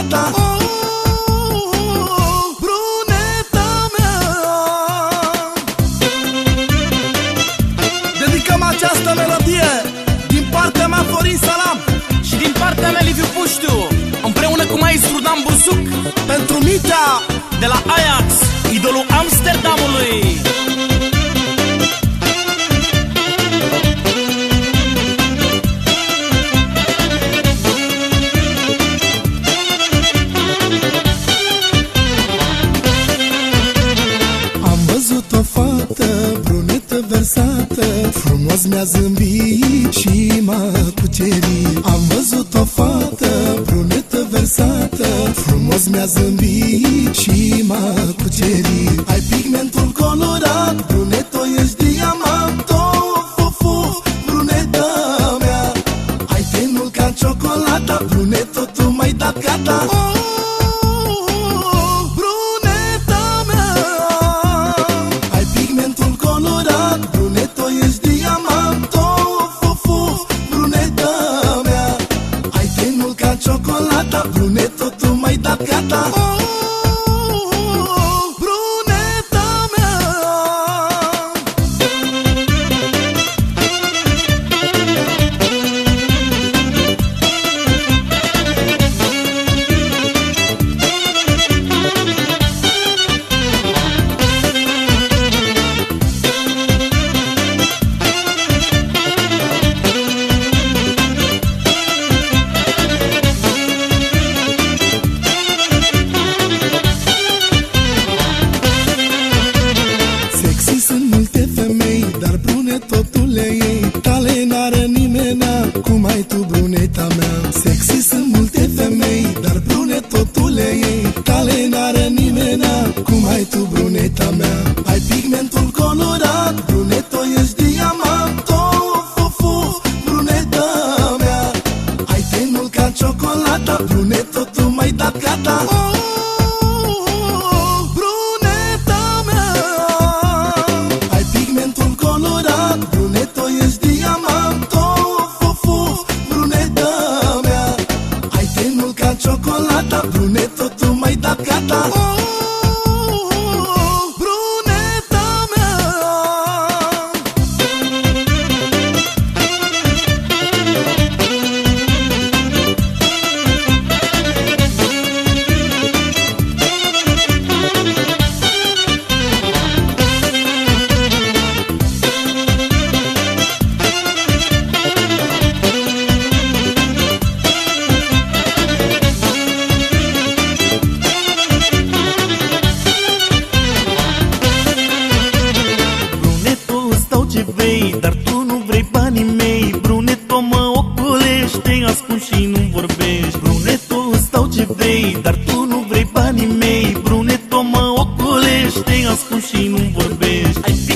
ciocolata Bruneto, tu mai dat gata oh, Bruneta mea. Dedicăm această melodie Din partea mea Florin Salam Și din partea mea Liviu Puștiu Împreună cu maestru Dan Bursuc Pentru Mitea De la Ajax Idolul Amsterdamului fată brunetă versată Frumos mi-a zâmbit și m-a cucerit. Am văzut o fată brunetă versată Frumos mi-a zâmbit și m-a cucerit. Ai pigmentul colorat, bruneto ești diamant Of, of, of, bruneta mea. Ai tenul ca ciocolata, bruneto tu mai dat gata ciocolata, bruneto tu mai dat gata nimenea, cum ai tu bruneta mea? Sexy sunt multe femei, dar brune totul le ei. Tale n-are nimenea, cum ai tu bruneta mea? Ai pigmentul colorat, bruneto ești diamant. Of, of, of, bruneta mea. Ai tenul ca ciocolata, bruneto tu mai dat gata. oh, tu mai dat gata oh, ce vrei, dar tu nu vrei banii mei. Bruneto, mă ocolește, ascund și nu vorbești. Bruneto, îți dau ce vrei, dar tu nu vrei banii mei. Bruneto, mă ocolește, ascund și nu vorbești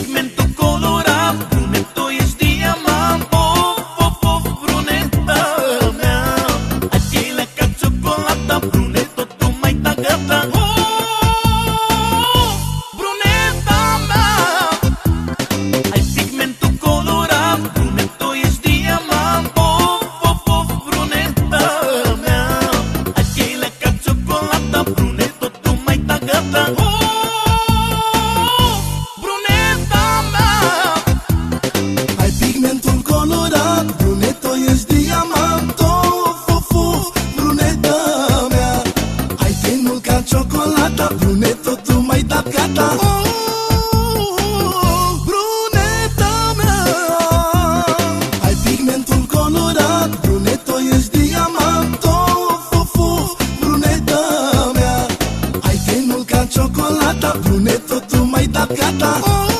mea Ai tenul ca ciocolata, bruneto tu mai dat gata oh,